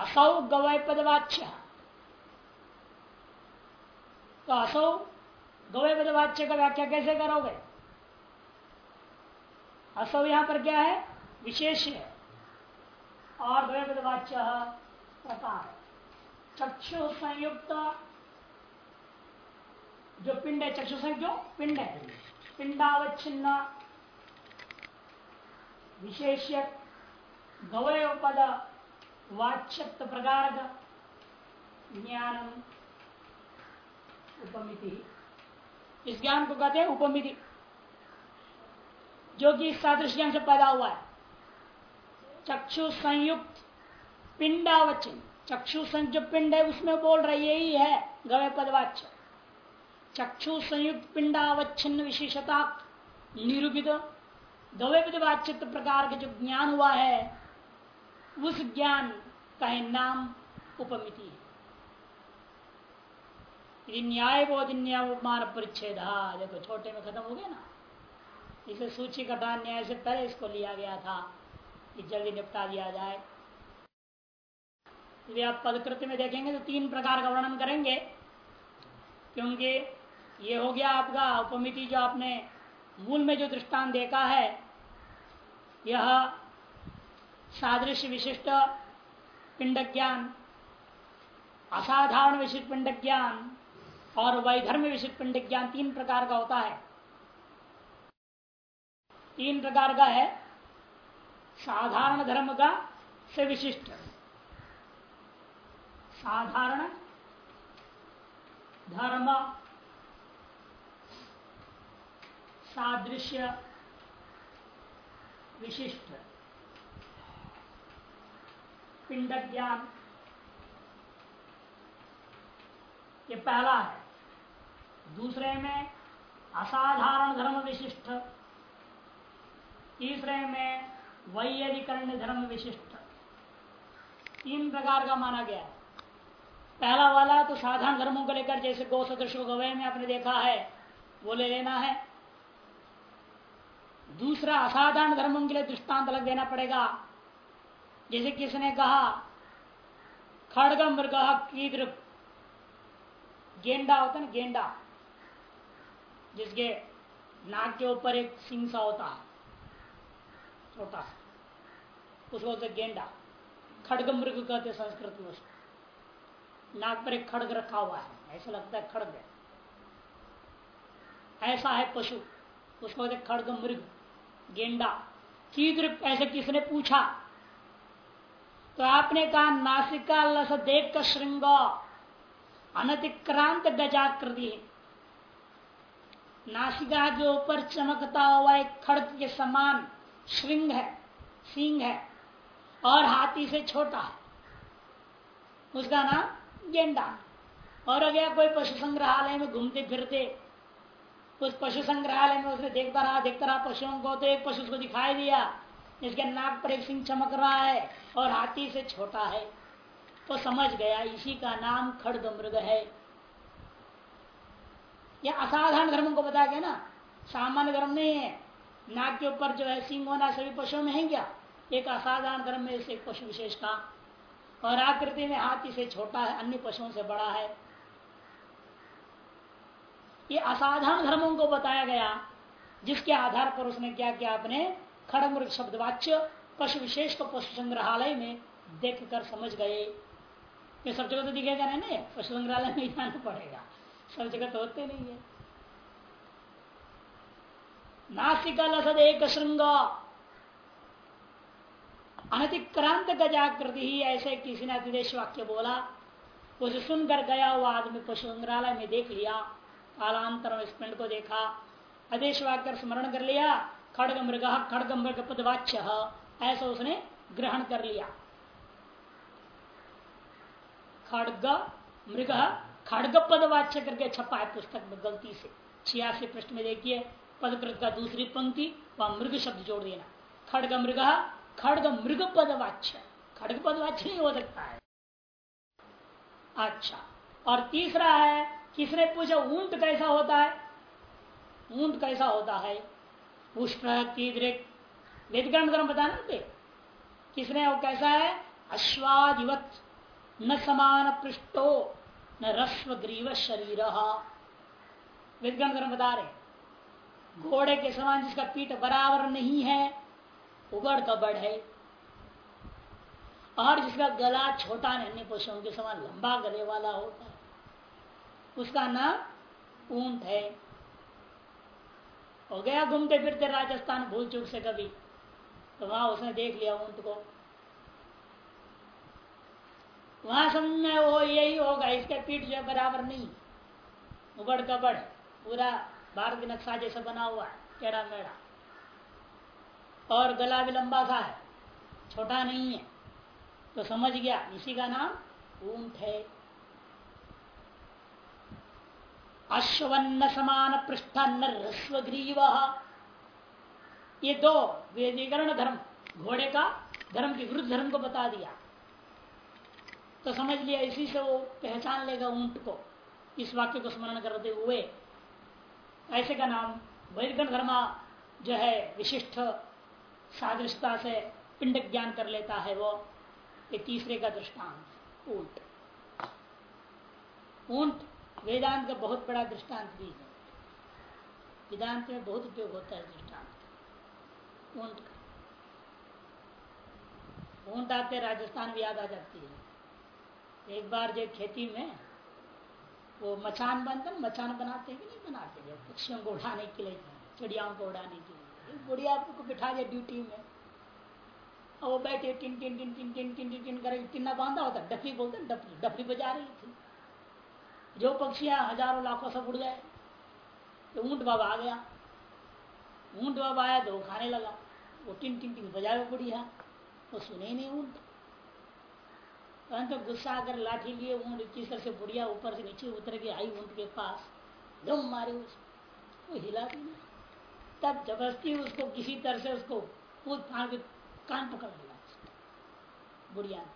असौ गवय पदवाच्य। तो असौ गवय पदवाच्य का व्याख्या कैसे करोगे? असौ यहाँ पर क्या है? विशेष है। और गवय पदवाच्य प्रकार चक्षु संयुक्त, जो पिंड है, चक्षु संयुक्त जो पिंड है। पिंडावच्छिन्न, विशेष गवय पद वाच्यत्व प्रकार ज्ञान उपमिति। इस ज्ञान को कहते हैं उपमिति, जो कि सादृश ज्ञान से पैदा हुआ है। चक्षु संयुक्त पिंडावचन चक्षु संयुक्त पिंड है, उसमें बोल रहे यही है गवे पदवाच्य। चक्षु संयुक्त पिंडावच्छिन्न विशेषता निरूपित। गवे पदवाच्य प्रकार के जो ज्ञान हुआ है, उस ज्ञान का नाम उपमिति है। न्याय बोध न्याय परिच्छेद देखो छोटे में खत्म हो गया ना। इसे सूची कटान न्याय से पहले इसको लिया गया था कि जल्दी निपटा दिया जाए। यदि आप पदकृत्य में देखेंगे तो तीन प्रकार का वर्णन करेंगे, क्योंकि ये हो गया आपका उपमिति जो आपने मूल में जो दृष्टांत देखा है, यह सादृश्य विशिष्ट पिंड ज्ञान असाधारण विशिष्ट पिंड ज्ञान और वैधर्म विशिष्ट पिंड ज्ञान तीन प्रकार का होता है। तीन प्रकार का है, साधारण धर्म का से विशिष्ट। साधारण धर्म सादृश्य विशिष्ट। पिंड ज्ञान, ये पहला है। दूसरे में असाधारण धर्म विशिष्ट। तीसरे में वैयधिकरण धर्म विशिष्ट। तीन प्रकार का माना गया है। पहला वाला तो साधारण धर्मों को लेकर जैसे गौ सदृश गवय में आपने देखा है, वो ले लेना है। दूसरा, असाधारण धर्मों के लिए दृष्टांत अलग देना पड़ेगा। जैसे किसने कहा खड़ग मृग कीद्र गेंडा होता ना, गेंडा। जिसके नाक के ऊपर एक सिंह सा होता है छोटा सा उसको होता गेंडा, खड़ग मृग कहते संस्कृत में उसको। नाक पर एक खड़ग रखा हुआ है, ऐसा लगता है खड़ग है। ऐसा है पशु उसको कहते खड़ग मृग, गेंडा कीद्र ऐसे किसने पूछा? तो आपने कहा, नासिका लस देख श्रृंग, अनतिक्रांत गजाकृति नासिका के ऊपर चमकता हुआ एक खड़क के समान श्रृंग है, सिंह है और हाथी से छोटा है। उसका नाम गेंडा। और अगर कोई पशु संग्रहालय में घूमते फिरते, उस पशु संग्रहालय में उसने देखता रहा देखता रहा पशुओं को तो एक पशु उसको दिखाई दिया, जिसके नाक पर एक सिंह चमक रहा है और हाथी से छोटा है। तो समझ गया, इसी का नाम खड़ग मृग है। यह असाधारण धर्म को बता गया ना। सामान्य धर्म नहीं है। नाक के ऊपर जो है, सिंह होना सभी पशुओं में है क्या? एक असाधारण धर्म में से पशु विशेष का। और आकृति में हाथी से छोटा है, अन्य पशुओं से बड़ा है। ये असाधारण धर्मों को बताया गया, जिसके आधार पर उसने क्या किया आपने खड़मृग शब्दवाच्य पशु विशेष को पशु संग्रहालय में देख कर समझ गए। ये सब जगह तो दिखेगा नहीं, पशु संग्रहालय में जाना पड़ेगा। सब जगह तो होते नहीं है। नासिका लसद एक श्रृंग अनतिक्रांत गजाकृति ही ऐसे किसी ने अतिदेश वाक्य बोला। उसे सुनकर गया हुआ आदमी पशु संग्रहालय में देख लिया। कालांतर इस पिंड को देखा। अदेश वाक्य स्मरण कर लिया। खड़ग मृग खड़ग मृग पदवाच्य, ऐसा उसने ग्रहण कर लिया। खड़ग मृग खड़ग पद वाच्य करके छपा है पुस्तक में गलती से। छियासी पृष्ठ में देखिए, पदकृत का दूसरी पंक्ति, वह मृग शब्द जोड़ देना। खड़ग मृग खड़ग मृग पदवाच्य खड़ग पदवाच्य नहीं हो सकता है। अच्छा और तीसरा है, किसने पूछा, ऊँट कैसा होता है? ऊँट कैसा होता है? कीदृक वेदग्रंथ धर्म बताना किसने वो कैसा है? अश्वादिवत न समान पृष्ठो न रस्व ग्रीव शरीर। वेदग्रंथ धर्म बता रहे घोड़े के समान जिसका पीठ बराबर नहीं है, उबड़ कबड़ है। और जिसका गला छोटा अन्य पशुओं के समान लंबा गले वाला होता है। उसका नाम ऊँट है। हो गया घूमते फिरते राजस्थान भूल चूक से कभी। तो वहाँ उसने देख लिया ऊँट को। वहाँ समझ में वो यही होगा, इसके पीठ जो बराबर नहीं। उबड़ कबड़, पूरा भारत के नक्शा जैसा बना हुआ है, टेढ़ा मेढ़ा। और गला भी लंबा सा है, छोटा नहीं है। तो समझ गया, इसी का नाम ऊँट है। अश्वन्न समान पृष्ठान्न रस्वग्रीव ये दो वेदीकरण धर्म, घोड़े का धर्म के विरुद्ध धर्म को बता दिया। तो समझ लिया, इसी से वो पहचान लेगा ऊँट को। इस वाक्य को स्मरण करते हुए, ऐसे का नाम वैदिक धर्म जो है, विशिष्ट सादृशता से पिंड ज्ञान कर लेता है वो। ये तीसरे का दृष्टांत, ऊँट। ऊँट वेदांत का बहुत बड़ा दृष्टांत भी है। वेदांत में बहुत उपयोग होता है दृष्टांत। ऊँट का। ऊँट आते राजस्थान भी याद आ जाती है। एक बार जो खेती में, वो मचान बनता मचान बनाते कि नहीं बनाते पक्षियों को उड़ाने के लिए, चिड़ियाओं को उड़ाने के लिए। बुढ़िया को बिठा दिया ड्यूटी में। और वो बैठे, टिन टिन टिन टिन टिन टिन टिन टिन करे टिन्ना बांधा होता डफली बोलते डफली डफली बजा रही थी। जो पक्षियाँ हज़ारों लाखों सब उड़ गए तो ऊँट बाबा आ गया। ऊँट बाबा आया तो खाने लगा। वो टिन टिन टिन बजाए बुढ़िया। वो सुने नहीं ऊँट। तो गुस्सा आकर लाठी लिए ऊँट से बुढ़िया ऊपर से नीचे उतर के आई ऊँट के पास। दम मारे उसको। वो हिला भी नहीं। तब ज़बरदस्ती उसको किसी तरह से उसको कूद फाड़ के कान पकड़ लिया बुढ़िया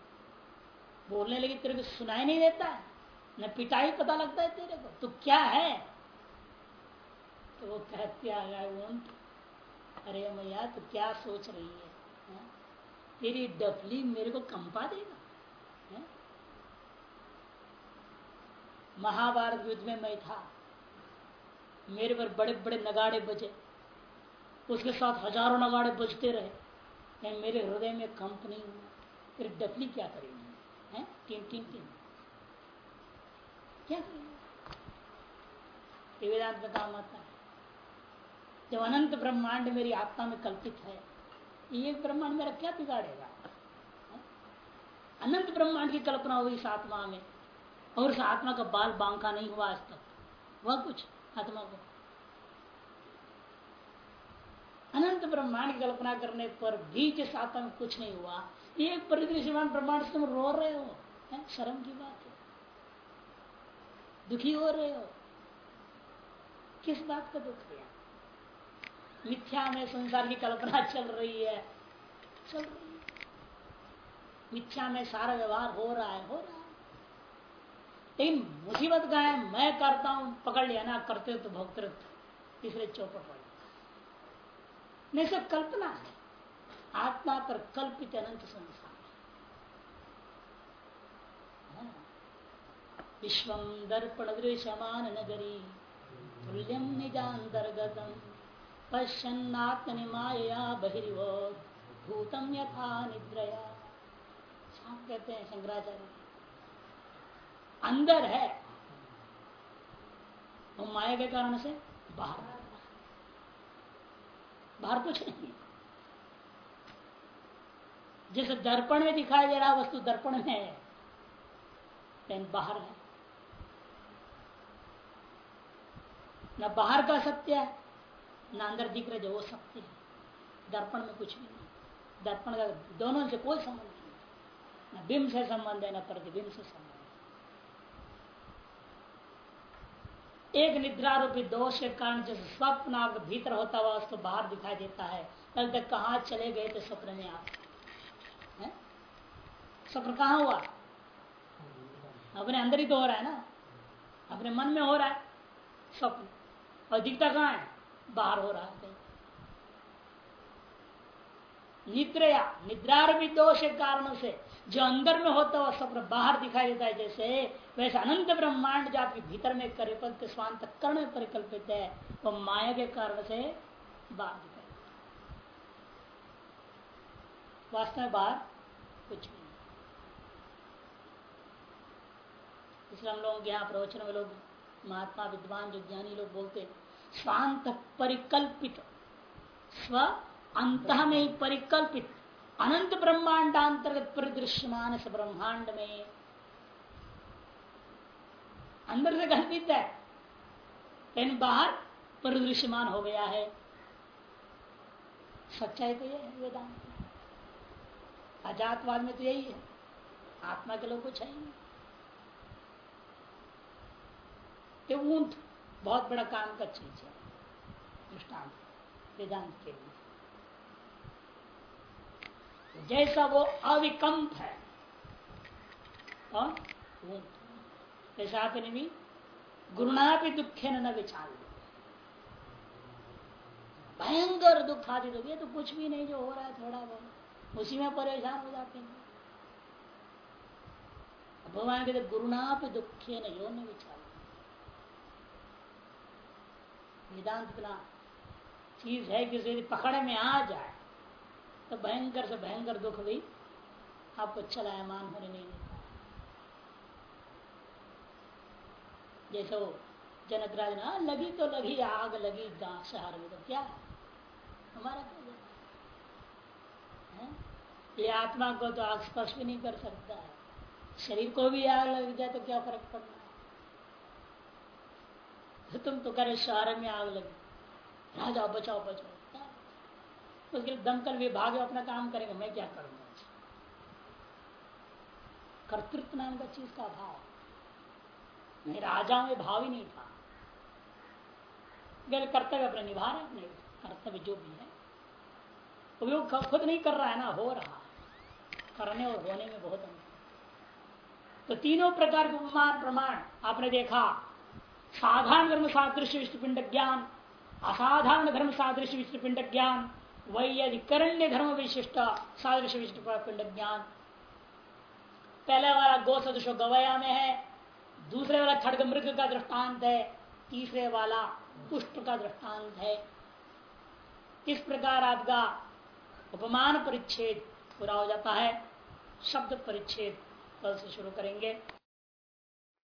बोलने लगी तेरे को सुनाई नहीं देता है? न पिटाई पता लगता है तेरे को। तो क्या है? तो वो कहते आ गया अरे मैया तो क्या सोच रही है, है? तेरी डफली मेरे को कंपा देगा। महाभारत युद्ध में मैं था। मेरे पर बड़े बड़े नगाड़े बजे। उसके साथ हज़ारों नगाड़े बजते रहे। मेरे हृदय में कंप नहीं हुआ फिर डफली क्या करेंगे? हैं? टीम टीम टीम क्या करेंगे? वेदांत में काम आता है जब अनंत ब्रह्मांड मेरी आत्मा में कल्पित है, ये ब्रह्मांड मेरा क्या बिगाड़ेगा? अनंत ब्रह्मांड की कल्पना हुई इस आत्मा में। और उस आत्मा का बाल बांका नहीं हुआ आज तक। वह कुछ? आत्मा को। अनंत ब्रह्मांड की कल्पना करने पर भी जिस आत्मा में कुछ नहीं हुआ, एक परिदृश्यमान ब्रह्मांड से तुम रो रहे हो? शर्म की बात है। दुखी हो रहे हो। किस बात का दुख है? मिथ्या में संसार की कल्पना चल रही है। चल रही है। मिथ्या में सारा व्यवहार हो रहा है, हो रहा है। लेकिन मुसीबत का है, मैं करता हूँ, पकड़ लिया ना, करते तो भोक्तृत्व तीसरे चौपट वाले। नहीं सब कल्पना है। आत्मा पर कल्पित अनंत संसार हाँ। विश्व दर्पण दृश्यमान नगरी तुल्यम निजातर्गतम पश्चन्नात्मनि माया बहिर्व भूतम यथा निद्रया। कहते हैं शंकराचार्य। अंदर है। वो तो माया के कारण से बाहर बाहर कुछ नहीं जैसे दर्पण में दिखाई दे रहा वस्तु दर्पण में है, लेकिन बाहर है। न बाहर का सत्य है, न अंदर दिख रहे जो वो सत्य है। दर्पण में कुछ भी नहीं दर्पण का दोनों से कोई संबंध नहीं न बिंब से संबंध है, न प्रतिबिंब से संबंध एक निद्रा रूपी दोष के कारण जैसे स्वप्न आपके भीतर होता हुआ उसको बाहर दिखाई देता है, कल तक कहा चले गए थे स्वप्न में आप? स्वप्न कहा हुआ? अपने अंदर ही तो हो रहा है ना? अपने मन में हो रहा है स्वप्न। और दिखता कहाँ है? बाहर हो रहा है निद्रया निद्रारभी दोष के कारणों से। जो अंदर में होता हुआ स्वप्न बाहर दिखाई देता है, जैसे वैसे अनंत ब्रह्मांड जो आपके भीतर में परिकल्प स्वांत कर्ण में परिकल्पित है वो माया के कारण से बाहर दिखाई देता वास्तव में बाहर कुछ नहीं। इसलिए हम लोगों के यहाँ प्रवचन में लोग, महात्मा, विद्वान, जो ज्ञानी लोग बोलते स्वांत परिकल्पित, स्व अंत में परिकल्पित। अनंत ब्रह्मांडांतर्गत परिदृश्यमान से ब्रह्मांड में। अंदर से कल्पित है। लेकिन बाहर परिदृश्यमान हो गया है। सच्चाई तो ये है, वेदांत अजातवाद में तो यही है। आत्मा के लोग कुछ ही ऊँट बहुत बड़ा काम का चीज़ है। दृष्टांत, वेदांत के लिए। जैसा वो अविकंप है। ऐसा आपने भी गुरुना भी दुखे न विचार भयंकर दुख आदि दुख ये तो कुछ भी नहीं जो हो रहा है थोड़ा बहुत, उसी में परेशान हो जाते हैं। भगवान कहते भी दुखे न यो न विचार वेदांत इतना चीज़ है कि पकड़ में आ जाए तो भयंकर से भयंकर दुख भी आपको चलायमान होने नहीं देता। जैसे वो जनक राज ने हाँ, लगी तो लगी आग लगी शहर में तो क्या? हमारा क्या है? ये आत्मा को तो आग स्पर्श भी नहीं कर सकता है। शरीर को भी आग लग जाए तो क्या फ़र्क पड़ना तो तुम तो करे शहर में आग लगी। राजा बचाओ बचाओ। उसके लिए दमकल विभाग अपना काम करेगा, मैं क्या करूँगा? कर्तृत्व नाम का चीज़ का अभाव नहीं, राजाओं में भाव ही नहीं था। कर्तव्य अपने निभा रहे अपने, कर्तव्य जो भी है। वो खुद नहीं कर रहा है ना, हो रहा करने और होने में बहुत अंतर तो तीनों प्रकार के उपमान प्रमाण, आपने देखा, साधारण धर्म सादृश्य विष्णुपिंड ज्ञान, असाधारण धर्म सादृश्य विष्णुपिंड ज्ञान वही अधिकरण्य धर्म विशिष्ट सादृश्य विष्णुपिंड ज्ञान। पहले वाला गो सदृश गवया में है, दूसरे वाला खड़ग मृग का दृष्टांत है, तीसरे वाला पुष्ट का दृष्टांत है। इस प्रकार आपका उपमान परिच्छेद पूरा हो जाता है, शब्द परिच्छेद कल से शुरू करेंगे।